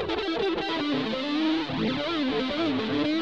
Sırtına vur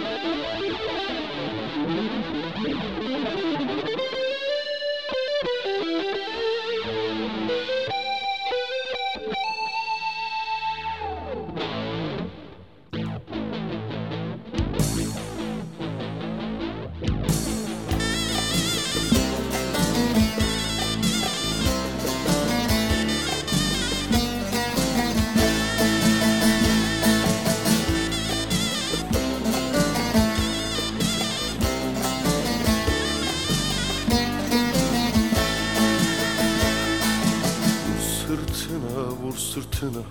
sırtına.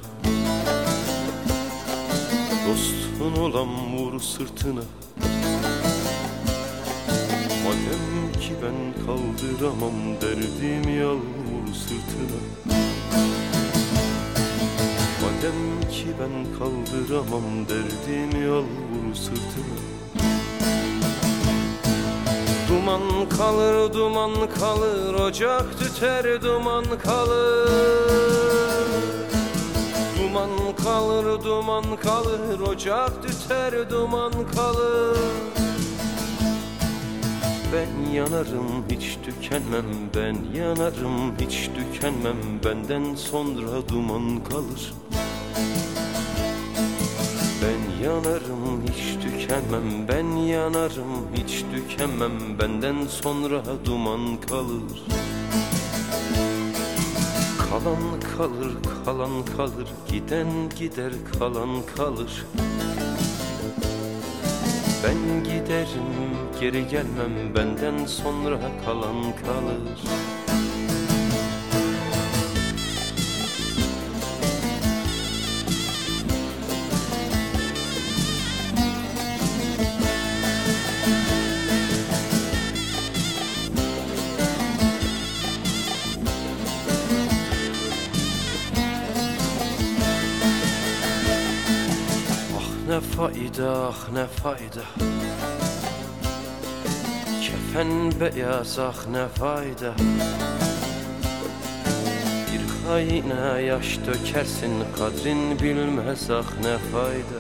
Dostun olan vur sırtına. Madem ki ben kaldıramam derdim yal vur sırtına. Madem ki ben kaldıramam derdim yal vur sırtına. Duman kalır, duman kalır, ocak tüter, duman kalır. Duman kalır, duman kalır, ocak tüter, duman kalır. Ben yanarım, hiç tükenmem, ben yanarım, hiç tükenmem, benden sonra duman kalır. Ben yanarım hiç tükenmem Ben yanarım hiç tükenmem Benden sonra duman kalır Kalan kalır kalan kalır Giden gider kalan kalır. Ben giderim geri gelmem Benden sonra kalan kalır ne fayda ah ne fayda. Kefen beyaz ah ne fayda. Bir haine yaş dökersin kadrin bilmez ah ne fayda.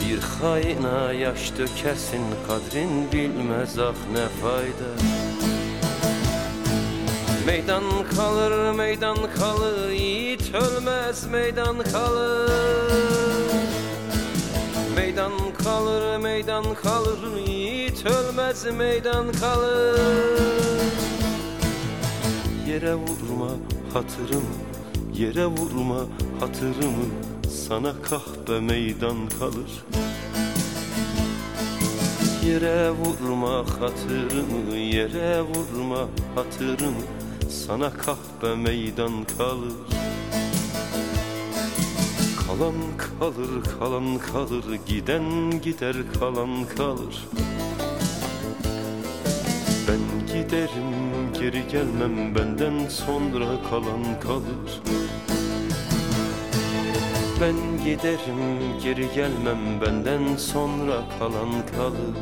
Bir haine yaş dökersin kadrin bilmez ah ne fayda Meydan kalır, meydan kalır, yiğit ölmez, meydan kalır. Meydan kalır, meydan kalır, yiğit ölmez, meydan kalır. Yere vurma hatırım, yere vurma hatırımı, sana kahpe meydan kalır. Yere vurma hatırımı, yere vurma hatırımı Sana kahpe meydan kalır. Kalan kalır, kalan kalır Giden gider, kalan kalır. Ben giderim, geri gelmem Benden sonra kalan kalır. Ben giderim geri gelmem benden sonra kalan kalır